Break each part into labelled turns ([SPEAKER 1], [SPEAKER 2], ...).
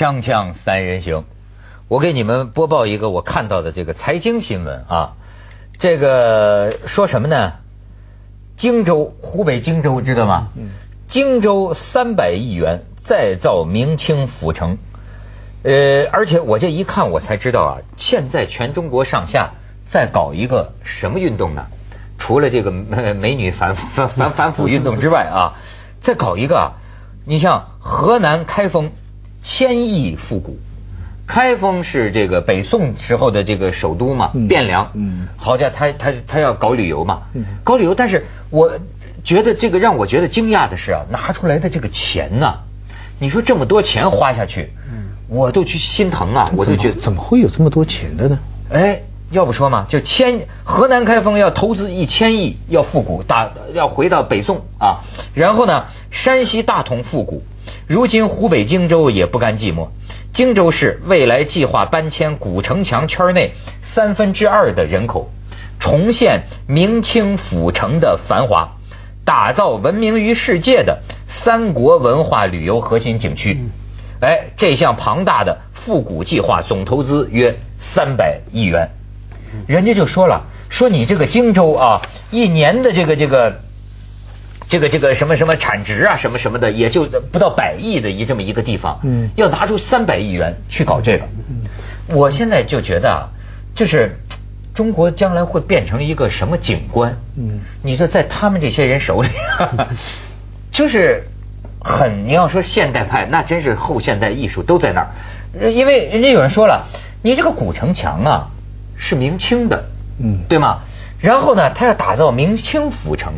[SPEAKER 1] 锵锵三人行，我给你们播报一个我看到的这个财经新闻啊，这个说什么呢？荆州，湖北荆州知道吗？嗯。荆州三百亿元再造明清府城，呃，而且我这一看我才知道啊，现在全中国上下在搞一个什么运动呢？除了这个美女反反反反腐运动之外啊，在搞一个，你像河南开封。千亿复古，开封是这个北宋时候的这个首都嘛，汴梁。嗯，好家伙，他他他要搞旅游嘛，搞旅游。但是我觉得这个让我觉得惊讶的是啊，拿出来的这个钱呢，你说这么多钱花下去，嗯我都去心疼啊，我都觉得
[SPEAKER 2] 怎么会有这么多钱的呢？
[SPEAKER 1] 哎，要不说嘛，就千河南开封要投资一千亿要复古，打要回到北宋啊，然后呢，山西大同复古。如今湖北荆州也不甘寂寞，荆州市未来计划搬迁古城墙圈内三分之二的人口，重现明清府城的繁华，打造闻名于世界的三国文化旅游核心景区。哎，这项庞大的复古计划总投资约三百亿元，人家就说了，说你这个荆州啊，一年的这个这个。这个这个什么什么产值啊，什么什么的，也就不到百亿的一这么一个地方，嗯，要拿出三百亿元去搞这个，嗯，我现在就觉得啊，就是中国将来会变成一个什么景观，嗯，你说在他们这些人手里，就是很你要说现代派，那真是后现代艺术都在那儿，因为人家有人说了，你这个古城墙啊是明清的，嗯，对吗？然后呢，他要打造明清府城。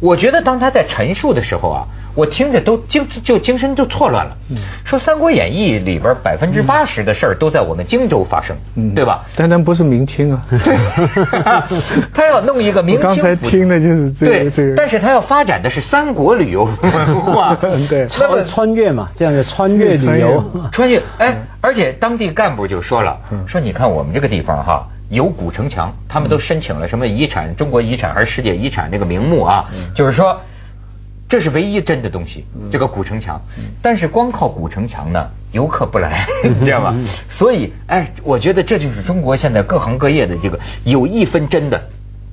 [SPEAKER 1] 我觉得当他在陈述的时候啊，我听着都精就精神就错乱了。嗯说《三国演义》里边百分之八十的事儿都在我们荆州发生，嗯对吧？
[SPEAKER 2] 但咱不是明清啊。
[SPEAKER 1] 他要弄一个明清。
[SPEAKER 2] 刚才听的就是这
[SPEAKER 1] 个。但是他要发展的是三国旅游文化，
[SPEAKER 3] 对，穿穿越嘛，这样的穿越旅游。
[SPEAKER 1] 穿越，哎，而且当地干部就说了，说你看我们这个地方哈。有古城墙，他们都申请了什么遗产？中国遗产还是世界遗产？这个名目啊，就是说这是唯一真的东西，这个古城墙。但是光靠古城墙呢，游客不来，你知道吗？所以，哎，我觉得这就是中国现在各行各业的这个有一分真的，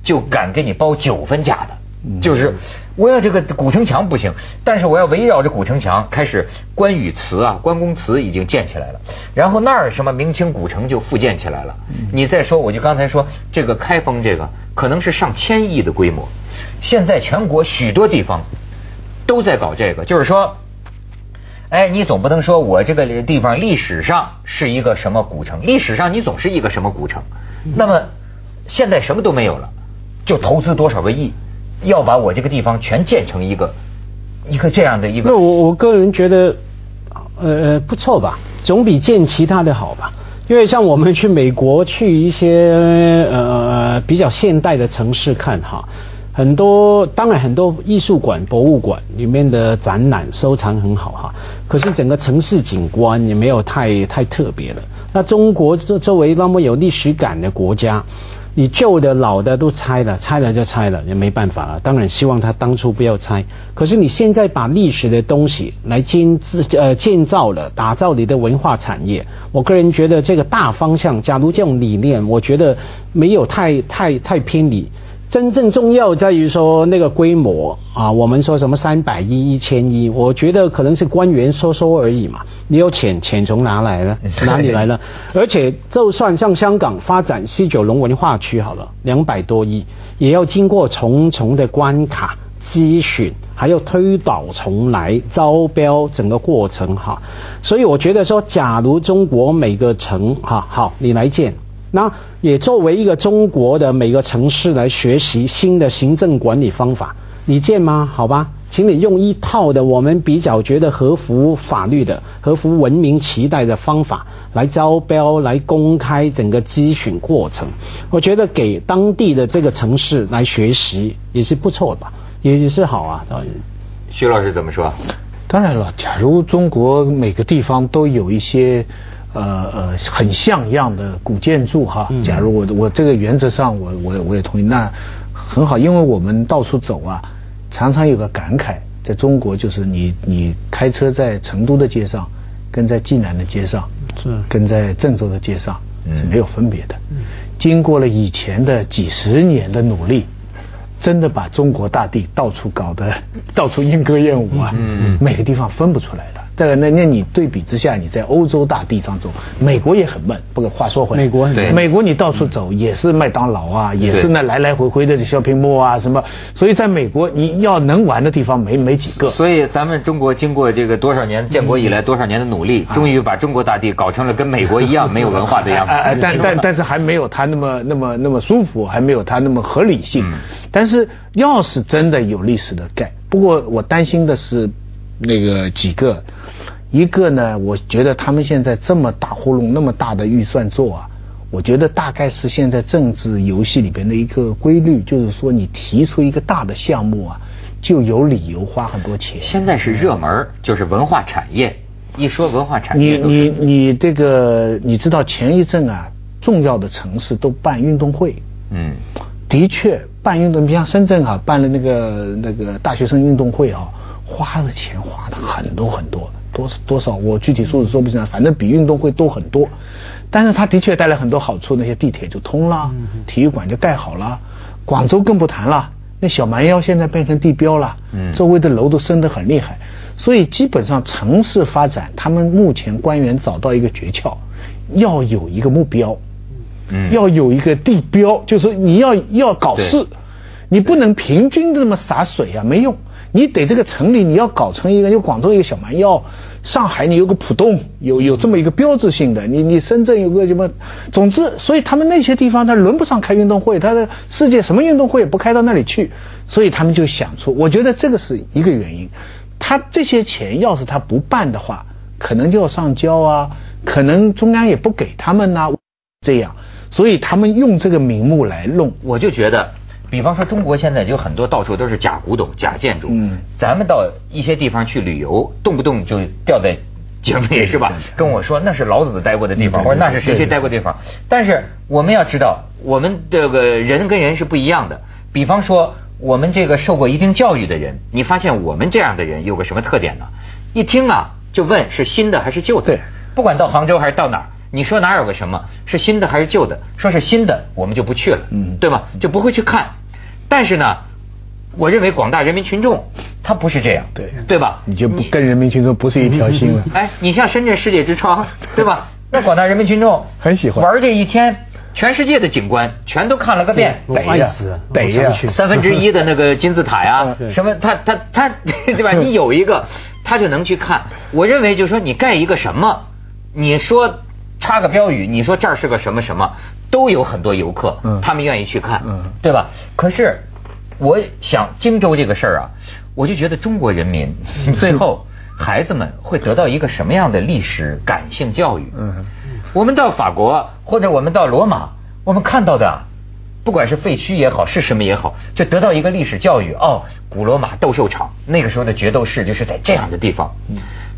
[SPEAKER 1] 就敢给你包九分假的。就是我要这个古城墙不行，但是我要围绕着古城墙开始关羽祠啊，关公祠已经建起来了，然后那儿什么明清古城就复建起来了。你再说，我就刚才说这个开封这个可能是上千亿的规模，现在全国许多地方都在搞这个，就是说，哎，你总不能说我这个地方历史上是一个什么古城，历史上你总是一个什么古城，那么现在什么都没有了，就投资多少个亿。要把我这个地方全建成一个一个这样的一个。
[SPEAKER 3] 那我我个人觉得，呃不错吧，总比建其他的好吧。因为像我们去美国去一些呃比较现代的城市看哈，很多当然很多艺术馆、博物馆里面的展览收藏很好哈，可是整个城市景观也没有太太特别了。那中国作作为那么有历史感的国家。你旧的、老的都拆了，拆了就拆了，也没办法了。当然希望他当初不要拆。可是你现在把历史的东西来建呃建造了，打造你的文化产业，我个人觉得这个大方向，假如这种理念，我觉得没有太太太偏离。真正重要在于说那个规模啊，我们说什么三百亿、一千亿，我觉得可能是官员说说而已嘛。你有钱，钱从哪来呢？哪里来呢？而且就算像香港发展西九龙文化区好了，两百多亿，也要经过重重的关卡咨询，还要推倒重来招标整个过程哈。所以我觉得说，假如中国每个城哈好，你来建。那也作为一个中国的每个城市来学习新的行政管理方法，你见吗？好吧，请你用一套的我们比较觉得合乎法律的、合乎文明期待的方法来招标、来公开整个咨询过程。我觉得给当地的这个城市来学习也是不错的，也是好啊。
[SPEAKER 1] 徐老师怎么说？
[SPEAKER 2] 当然了，假如中国每个地方都有一些。呃呃，很像样的古建筑哈。假如我我这个原则上我我我也同意，那很好，因为我们到处走啊，常常有个感慨，在中国就是你你开车在成都的街上，跟在济南的街上，
[SPEAKER 3] 是
[SPEAKER 2] 跟在郑州的街上
[SPEAKER 1] 嗯
[SPEAKER 2] 是没有分别的。经过了以前的几十年的努力，真的把中国大地到处搞得到处莺歌燕舞啊，
[SPEAKER 1] 嗯
[SPEAKER 2] 每个地方分不出来的。这个那那你对比之下，你在欧洲大地上走，美国也很闷。不过话说回来，
[SPEAKER 3] 美国很
[SPEAKER 1] 对
[SPEAKER 2] 美国你到处走也是麦当劳啊，也是那来来回回的这小屏幕啊什么，所以在美国你要能玩的地方没没几个。
[SPEAKER 1] 所以咱们中国经过这个多少年建国以来多少年的努力，终于把中国大地搞成了跟美国一样没有文化的样子。
[SPEAKER 2] 哎哎，但但 但是还没有他那么那么那么舒服，还没有他那么合理性。
[SPEAKER 1] 嗯
[SPEAKER 2] 但是要是真的有历史的盖，不过我担心的是那个几个，一个呢，我觉得他们现在这么大窟窿，那么大的预算做啊。我觉得大概是现在政治游戏里边的一个规律，就是说你提出一个大的项目啊，就有理由花很多钱。
[SPEAKER 1] 现在是热门，就是文化产业。一说文化产业你，
[SPEAKER 2] 你你这个你知道前一阵啊，重要的城市都办运动会，
[SPEAKER 1] 嗯
[SPEAKER 2] 的确办运动，你像深圳啊，办了那个那个大学生运动会啊，花的钱花的很多很多，多多少我具体数字说不上，反正比运动会多很多。但是它的确带来很多好处，那些地铁就通了，体育馆就盖好了，广州更不谈了。那小蛮腰现在变成地标了，
[SPEAKER 1] 嗯
[SPEAKER 2] 周围的楼都升得很厉害，所以基本上城市发展，他们目前官员找到一个诀窍，要有一个目标，
[SPEAKER 1] 嗯
[SPEAKER 2] 要有一个地标，就是你要要搞事，你不能平均的这么洒水啊，没用。你得这个城里你要搞成一个，有广州一个小蛮腰，上海你有个浦东，有有这么一个标志性的，你你深圳有个什么，总之，所以他们那些地方他轮不上开运动会，他的世界什么运动会也不开到那里去，所以他们就想出，我觉得这个是一个原因。他这些钱要是他不办的话，可能就要上交啊，可能中央也不给他们呐、这样，所以他们用这个名目来弄。
[SPEAKER 1] 我就觉得，比方说中国现在有很多到处都是假古董、假建筑。
[SPEAKER 2] 嗯
[SPEAKER 1] 咱们到一些地方去旅游，动不动就掉在井里是吧跟我说那是老子待过的地方，或者那是谁谁待过的地方。但是我们要知道，我们这个人跟人是不一样的。比方说，我们这个受过一定教育的人，你发现我们这样的人有个什么特点呢？一听啊，就问是新的还是旧的。
[SPEAKER 2] 对
[SPEAKER 1] 不管到杭州还是到哪儿，你说哪儿有个什么是新的还是旧的？说是新的，我们就不去了，
[SPEAKER 2] 嗯
[SPEAKER 1] 对吧？就不会去看。但是呢，我认为广大人民群众他不是这样，
[SPEAKER 2] 对
[SPEAKER 1] 对吧？
[SPEAKER 2] 你就不跟人民群众不是一条心了。
[SPEAKER 1] 哎，你像深圳世界之窗，对吧？那广大人民群众
[SPEAKER 2] 很喜欢
[SPEAKER 1] 玩这一天，全世界的景观全都看了个遍。
[SPEAKER 3] 我
[SPEAKER 2] 得呀
[SPEAKER 3] 爱死了，
[SPEAKER 2] 得呀
[SPEAKER 3] 去
[SPEAKER 1] 三分之一的那个金字塔呀
[SPEAKER 2] 嗯，
[SPEAKER 1] 什么他他他，对吧？你有一个，他就能去看。我认为就是说，你盖一个什么，你说插个标语，你说这儿是个什么什么，都有很多游客
[SPEAKER 2] 嗯，
[SPEAKER 1] 他们愿意去看
[SPEAKER 2] 嗯，
[SPEAKER 1] 对吧？可是我想荆州这个事儿啊，我就觉得中国人民 最后孩子们会得到一个什么样的历史感性教育？
[SPEAKER 2] 嗯，
[SPEAKER 1] 我们到法国或者我们到罗马，我们看到的啊，不管是废墟也好，是什么也好，就得到一个历史教育。哦，古罗马斗兽场那个时候的决斗士就是在这样的地方。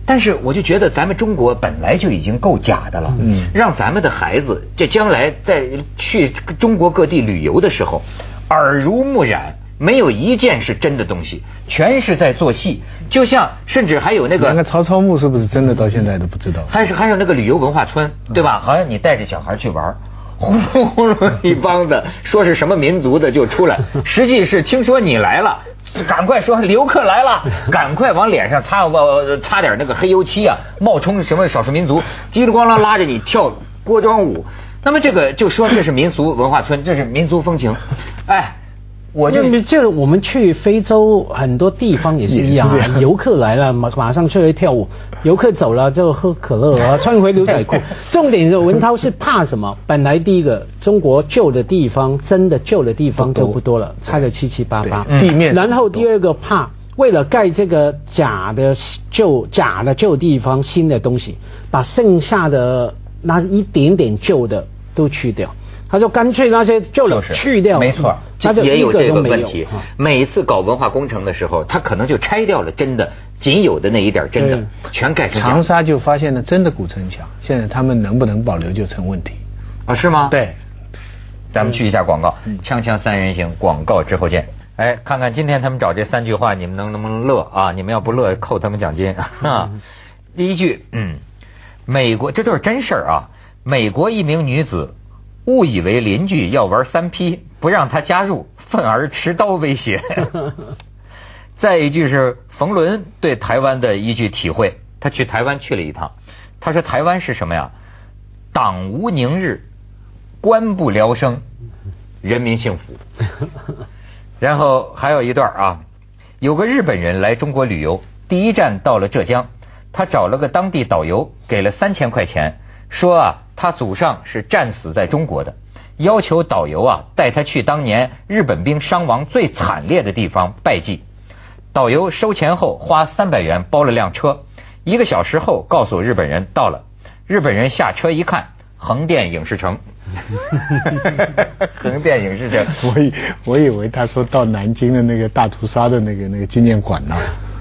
[SPEAKER 1] 但是我就觉得咱们中国本来就已经够假的了，
[SPEAKER 2] 嗯
[SPEAKER 1] 让咱们的孩子这将来在去中国各地旅游的时候，耳濡目染，没有一件是真的东西，全是在做戏。就像甚至还有那个
[SPEAKER 2] 那个曹操墓是不是真的，到现在都不知道。
[SPEAKER 1] 还是还有那个旅游文化村，对吧？好像你带着小孩去玩儿。轰隆轰隆一帮子说是什么民族的就出来，实际是听说你来了，赶快说游客来了，赶快往脸上擦呃擦点那个黑油漆啊，冒充什么少数民族，叽里咣啷拉着你跳锅庄舞。那么这个就说这是民俗文化村，这是民族风情。哎，我就
[SPEAKER 3] 那么这我们去非洲很多地方也是一样 游客来了马马上出来跳舞，游客走了就喝可乐啊，穿回牛仔裤。重点是文涛是怕什么？本来第一个中国旧的地方，真的旧的地方就不多了，拆的七七八八。
[SPEAKER 2] 对地面
[SPEAKER 3] 然后第二个怕。为了盖这个假的旧假的旧地方，新的东西，把剩下的那一点点旧的都去掉。他说干脆那些旧的
[SPEAKER 1] 就是
[SPEAKER 3] 去掉，
[SPEAKER 1] 没错，
[SPEAKER 3] 他就
[SPEAKER 1] 也有这
[SPEAKER 3] 个
[SPEAKER 1] 问题
[SPEAKER 3] 啊。
[SPEAKER 1] 每次搞文化工程的时候，他可能就拆掉了真的仅有的那一点真的，全改成假
[SPEAKER 2] 长沙就发现了真的古城墙，现在他们能不能保留就成问题。
[SPEAKER 1] 啊，是吗？，
[SPEAKER 2] 对，
[SPEAKER 1] 咱们去一下广告，
[SPEAKER 2] 嗯
[SPEAKER 1] 锵锵三人行，广告之后见。哎，看看今天他们找这三句话，你们能能不能乐啊？你们要不乐，扣他们奖金 啊。第一句，嗯，美国这都是真事儿啊！美国一名女子误以为邻居要玩三 P，不让他加入，愤而持刀威胁。再一句是冯仑对台湾的一句体会，他去台湾去了一趟，他说台湾是什么呀？党无宁日，官不聊生，人民幸福。然后还有一段啊，有个日本人来中国旅游，第一站到了浙江，他找了个当地导游，给了三千块钱，说啊，他祖上是战死在中国的，要求导游啊带他去当年日本兵伤亡最惨烈的地方拜祭。导游收钱后花三百元包了辆车，一个小时后告诉日本人到了，日本人下车一看，横店影视城。横店影视城，
[SPEAKER 2] 我以我以为他说到南京的那个大屠杀的那个那个纪念馆呢。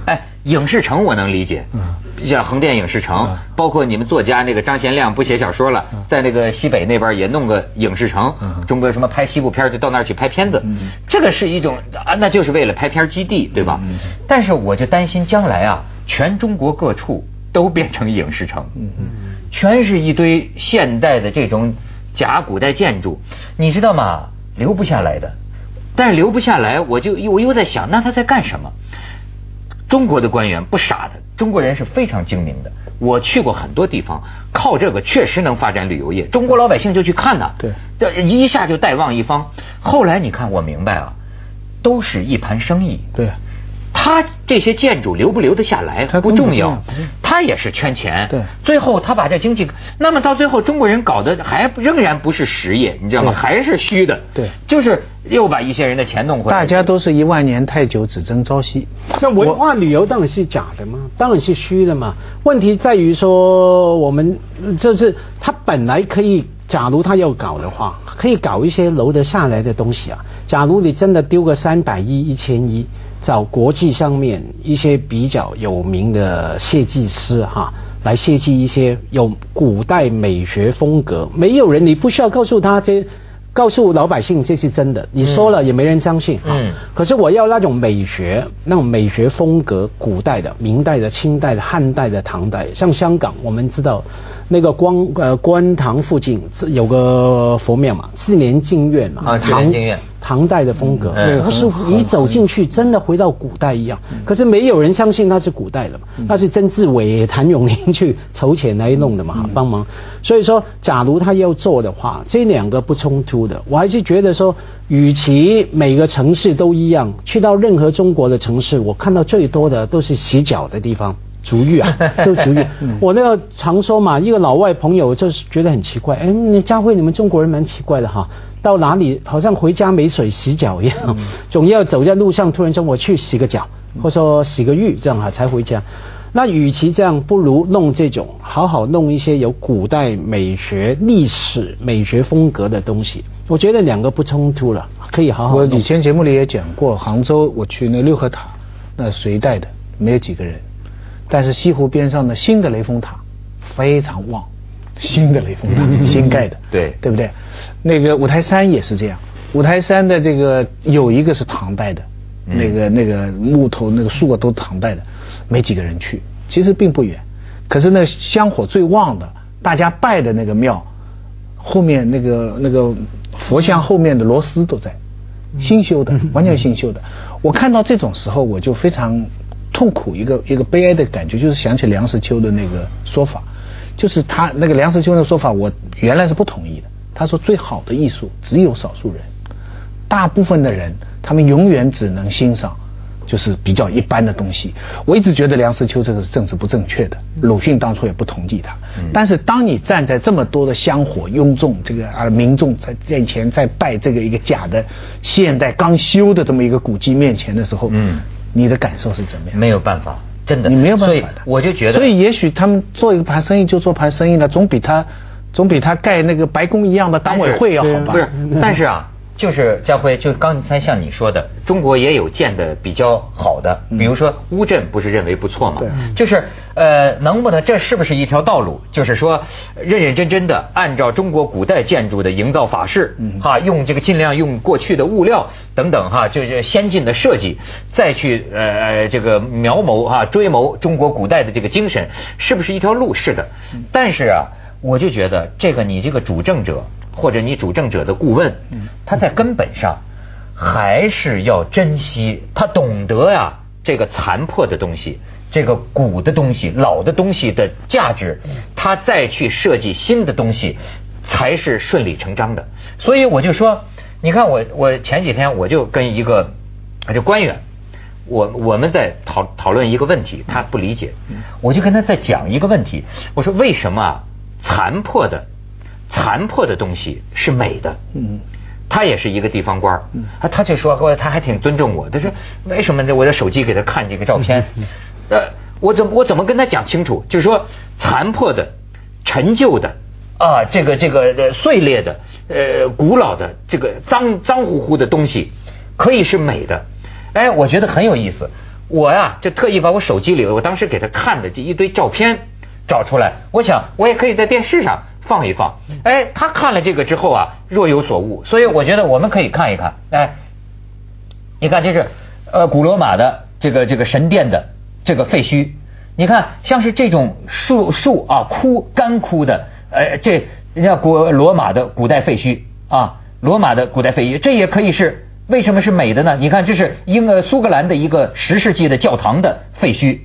[SPEAKER 1] 哎，影视城我能理解，嗯，像横店影视城，包括你们作家那个张贤亮不写小说了，在那个西北那边也弄个影视城，中国什么拍西部片就到那儿去拍片子，这个是一种啊，那就是为了拍片基地，对吧？但是我就担心将来啊，全中国各处都变成影视城，嗯嗯全是一堆现代的这种。假古代建筑，你知道吗？留不下来的，但留不下来，我就我又在想，那他在干什么？中国的官员不傻的，中国人是非常精明的。我去过很多地方，靠这个确实能发展旅游业，中国老百姓就去看呐，
[SPEAKER 2] 对，
[SPEAKER 1] 这一下就带旺一方。后来你看，我明白啊，都是一盘生意。
[SPEAKER 2] 对。
[SPEAKER 1] 他这些建筑留不留得下来不重要，他也是圈钱。
[SPEAKER 2] 对，
[SPEAKER 1] 最后他把这经济，那么到最后中国人搞的还仍然不是实业，你知道吗？还是虚的。
[SPEAKER 2] 对，
[SPEAKER 1] 就是又把一些人的钱弄回
[SPEAKER 2] 来。大家都是一万年太久，只争朝夕。
[SPEAKER 3] 那文化旅游当然是假的吗？当然是虚的嘛。问题在于说，我们就是他本来可以，假如他要搞的话，可以搞一些留得下来的东西啊。假如你真的丢个三百亿、一千亿。找国际上面一些比较有名的设计师哈，来设计一些有古代美学风格，没有人，你不需要告诉他这。告诉老百姓这是真的，你说了也没人相信。嗯。可是我要那种美学，那种美学风格，古代的、明代的、清代的、汉代的、唐代，像香港，我们知道那个光呃观塘附近有个佛庙嘛，四年净院嘛。
[SPEAKER 1] 啊，唐净院。
[SPEAKER 3] 唐代的风格，它是你走进去真的回到古代一样。可是没有人相信那是古代的嘛，那是曾志伟、谭咏麟去筹钱来弄的嘛，帮忙。所以说，假如他要做的话，这两个不冲突的。我还是觉得说，与其每个城市都一样，去到任何中国的城市，我看到最多的都是洗脚的地方，足浴啊，都足浴。我那个常说嘛，一个老外朋友就是觉得很奇怪，哎，你佳慧，你们中国人蛮奇怪的哈，到哪里好像回家没水洗脚一样，总要走在路上，突然说我去洗个脚，或者说洗个浴，这样哈才回家。那与其这样，不如弄这种，好好弄一些有古代美学、历史美学风格的东西。我觉得两个不冲突了，可以好好。
[SPEAKER 2] 我以前节目里也讲过，杭州我去那六合塔，那谁带的？没有几个人。但是西湖边上的新的雷峰塔非常旺，新的雷峰塔新盖的，
[SPEAKER 1] 对
[SPEAKER 2] 对不对？那个五台山也是这样，五台山的这个有一个是唐代的，那个那个木头那个树都唐代的，没几个人去，其实并不远。可是那香火最旺的，大家拜的那个庙。后面那个那个佛像后面的螺丝都在新修的，完全新修的。我看到这种时候，我就非常痛苦，一个一个悲哀的感觉，就是想起梁实秋的那个说法，就是他那个梁实秋的说法，我原来是不同意的。他说，最好的艺术只有少数人，大部分的人他们永远只能欣赏。就是比较一般的东西，我一直觉得梁实秋这个是政治不正确的，鲁迅当初也不同意他。但是当你站在这么多的香火拥众，这个啊民众在面前在拜这个一个假的现代刚修的这么一个古迹面前的时候，嗯，你的感受是怎么样？
[SPEAKER 1] 没有办法，真的，
[SPEAKER 2] 你没有办法
[SPEAKER 1] 的。我就觉得，
[SPEAKER 2] 所以也许他们做一个盘生意就做盘生意了，总比他总比他盖那个白宫一样的党委会要好吧？
[SPEAKER 1] 不是，但是啊。就是家辉，就刚才像你说的，中国也有建的比较好的，比如说乌镇不是认为不错嘛？
[SPEAKER 3] 对
[SPEAKER 1] 就是呃，能不能这是不是一条道路？就是说认认真真的按照中国古代建筑的营造法式，哈，用这个尽量用过去的物料等等哈，就是先进的设计，再去呃呃这个描摹哈追谋中国古代的这个精神，是不是一条路？是的，但是啊，我就觉得这个你这个主政者或者你主政者的顾问，他在根本上还是要珍惜，他懂得呀、这个残破的东西。这个古的东西、老的东西的价值，他再去设计新的东西，才是顺理成章的。所以我就说，你看我我前几天我就跟一个就官员，我我们在讨讨论一个问题，他不理解，我就跟他在讲一个问题，我说为什么啊残破的残破的东西是美的？
[SPEAKER 2] 嗯，
[SPEAKER 1] 他也是一个地方官儿，啊，他就说，我他还挺尊重我，他说为什么呢？我的手机给他看这个照片，呃，我怎么我怎么跟他讲清楚？就是说残破的、陈旧的啊，这个这个呃碎裂的、呃古老的、这个脏脏乎乎的东西，可以是美的。哎，我觉得很有意思。我呀，就特意把我手机里我当时给他看的这一堆照片找出来，我想我也可以在电视上放一放。哎，他看了这个之后啊，若有所悟，所以我觉得我们可以看一看。哎，你看这是呃古罗马的这个这个神殿的这个废墟，你看像是这种树树啊枯干枯的，呃这人家古罗马的古代废墟啊，罗马的古代废墟，这也可以是为什么是美的呢？你看这是英呃苏格兰的一个十世纪的教堂的废墟，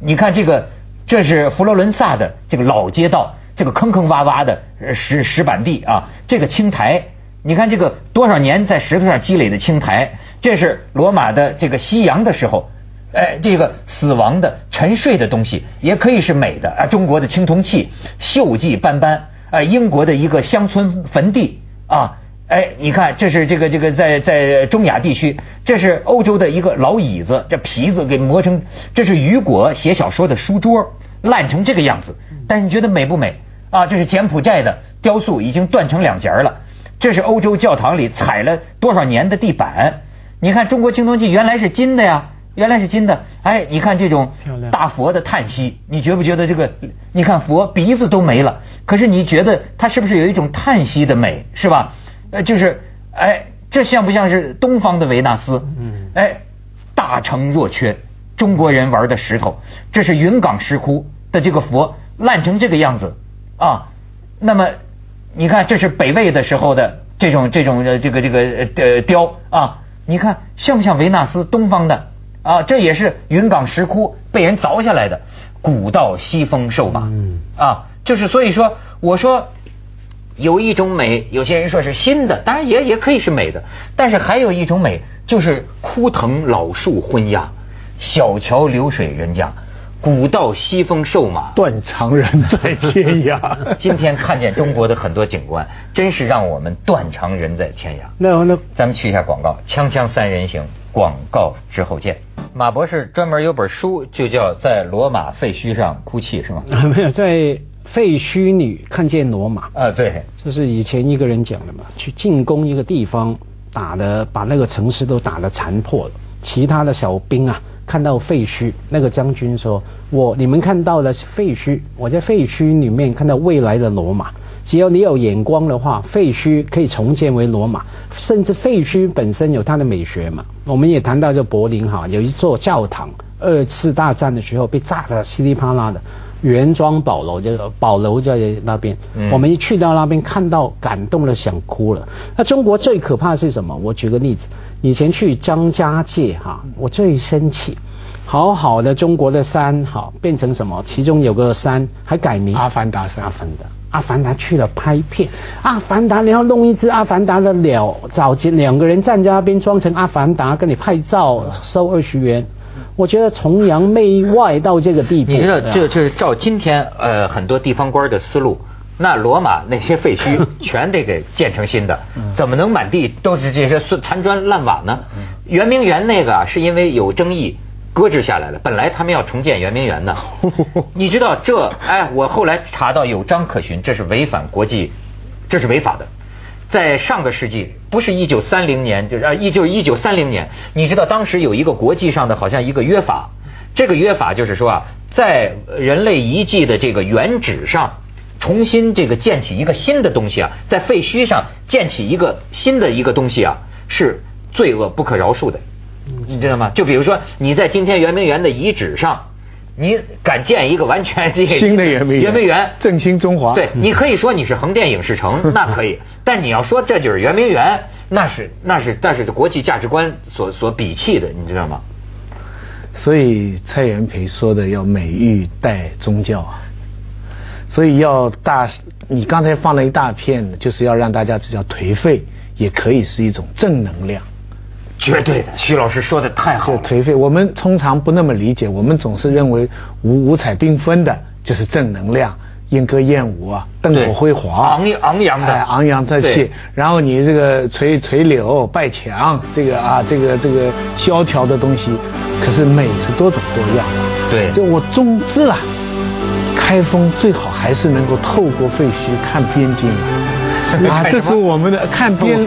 [SPEAKER 1] 你看这个，这是佛罗伦萨的这个老街道，这个坑坑洼洼的石石板地啊，这个青苔，你看这个多少年在石头上积累的青苔，这是罗马的这个夕阳的时候，哎，这个死亡的沉睡的东西也可以是美的啊，中国的青铜器锈迹斑斑啊，英国的一个乡村坟地啊。哎，你看，这是这个这个在在中亚地区，这是欧洲的一个老椅子，这皮子给磨成，这是雨果写小说的书桌，烂成这个样子。但是你觉得美不美啊？这是柬埔寨的雕塑，已经断成两截了。这是欧洲教堂里踩了多少年的地板？你看中国青铜器原来是金的呀，原来是金的。哎，你看这种大佛的叹息，你觉不觉得这个？你看佛鼻子都没了，可是你觉得它是不是有一种叹息的美？是吧？呃，就是，哎，这像不像是东方的维纳斯？
[SPEAKER 3] 嗯
[SPEAKER 1] 哎，大成若缺，中国人玩的石头，这是云冈石窟的这个佛烂成这个样子啊。那么你看，这是北魏的时候的这种这种呃这个这个呃呃雕啊，你看像不像维纳斯东方的啊？这也是云冈石窟被人凿下来的，古道西风瘦马
[SPEAKER 3] 嗯
[SPEAKER 1] 啊，就是所以说，我说。有一种美，有些人说是新的，当然也也可以是美的，但是还有一种美，就是枯藤老树昏鸦，小桥流水人家，古道西风瘦马。
[SPEAKER 2] 断肠人在天涯。
[SPEAKER 1] 今天看见中国的很多景观，真是让我们断肠人在天涯。
[SPEAKER 3] 那那
[SPEAKER 1] 咱们去一下广告，锵锵三人行，广告之后见。马博士专门有本书，就叫《在罗马废墟上哭泣》，是吗？
[SPEAKER 3] 没有在废墟里看见罗马，
[SPEAKER 1] 啊，对，
[SPEAKER 3] 这是以前一个人讲的嘛，去进攻一个地方，打的把那个城市都打得残破了，其他的小兵啊看到废墟，那个将军说：“我你们看到的是废墟，我在废墟里面看到未来的罗马。”只要你有眼光的话，废墟可以重建为罗马，甚至废墟本身有它的美学嘛。我们也谈到这柏林哈，有一座教堂，二次大战的时候被炸得稀里啪啦的，原装保楼就保楼在那边，
[SPEAKER 1] 嗯
[SPEAKER 3] 我们一去到那边看到感动的想哭了。那中国最可怕的是什么？我举个例子，以前去张家界哈，我最生气。好好的中国的山，好变成什么？其中有个山还改名
[SPEAKER 2] 阿凡达山
[SPEAKER 3] 阿凡达，阿凡达去了拍片，阿凡达你要弄一只阿凡达的鸟，找几两个人站在那边装成阿凡达跟你拍照，收二十元。我觉得崇洋媚外到这个地步，
[SPEAKER 1] 你知道，这这是照今天呃很多地方官的思路，那罗马那些废墟 全得给建成新的，怎么能满地都是这些碎残砖烂瓦呢？圆明园那个啊，是因为有争议。搁置下来了，本来他们要重建圆明园的，你知道这？哎，我后来查到有章可循，这是违反国际，这是违法的。在上个世纪，不是一九三零年，就是啊，一就是一九三零年，你知道当时有一个国际上的好像一个约法，这个约法就是说啊，在人类遗迹的这个原址上，重新这个建起一个新的东西啊，在废墟上建起一个新的一个东西啊，是罪恶不可饶恕的，你知道吗？就比如说你在今天圆明园的遗址上。你敢建一个完全这个
[SPEAKER 2] 新的圆明园？
[SPEAKER 1] 圆明园
[SPEAKER 2] 振兴中华。
[SPEAKER 1] 对，你可以说你是横店影视城，那可以。但你要说这就是圆明园，那是那是那是国际价值观所所鄙弃的，你知道吗？
[SPEAKER 2] 所以蔡元培说的要美育带宗教啊，所以要大。你刚才放了一大片，就是要让大家知道颓废也可以是一种正能量。
[SPEAKER 1] 绝对的，徐老师说的太好了。
[SPEAKER 2] 颓废，我们通常不那么理解，我们总是认为五五彩缤纷的就是正能量，莺歌燕舞啊，灯火辉煌，
[SPEAKER 1] 昂昂扬的，
[SPEAKER 2] 昂扬这气。然后你这个垂垂柳拜墙，这个啊，这个这个萧条的东西，可是美是多种多样的。
[SPEAKER 1] 对，
[SPEAKER 2] 就我总之啊，开封最好还是能够透过废墟看边境。啊，这是我们的看
[SPEAKER 1] 变，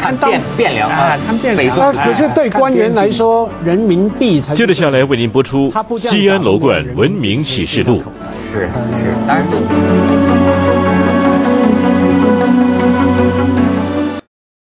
[SPEAKER 1] 看汴汴梁啊，
[SPEAKER 2] 看汴梁。
[SPEAKER 3] 可是对官员来说，人民币才。
[SPEAKER 4] 接着下来为您播出《西安楼冠文明启示录》。
[SPEAKER 1] 是是，当然对。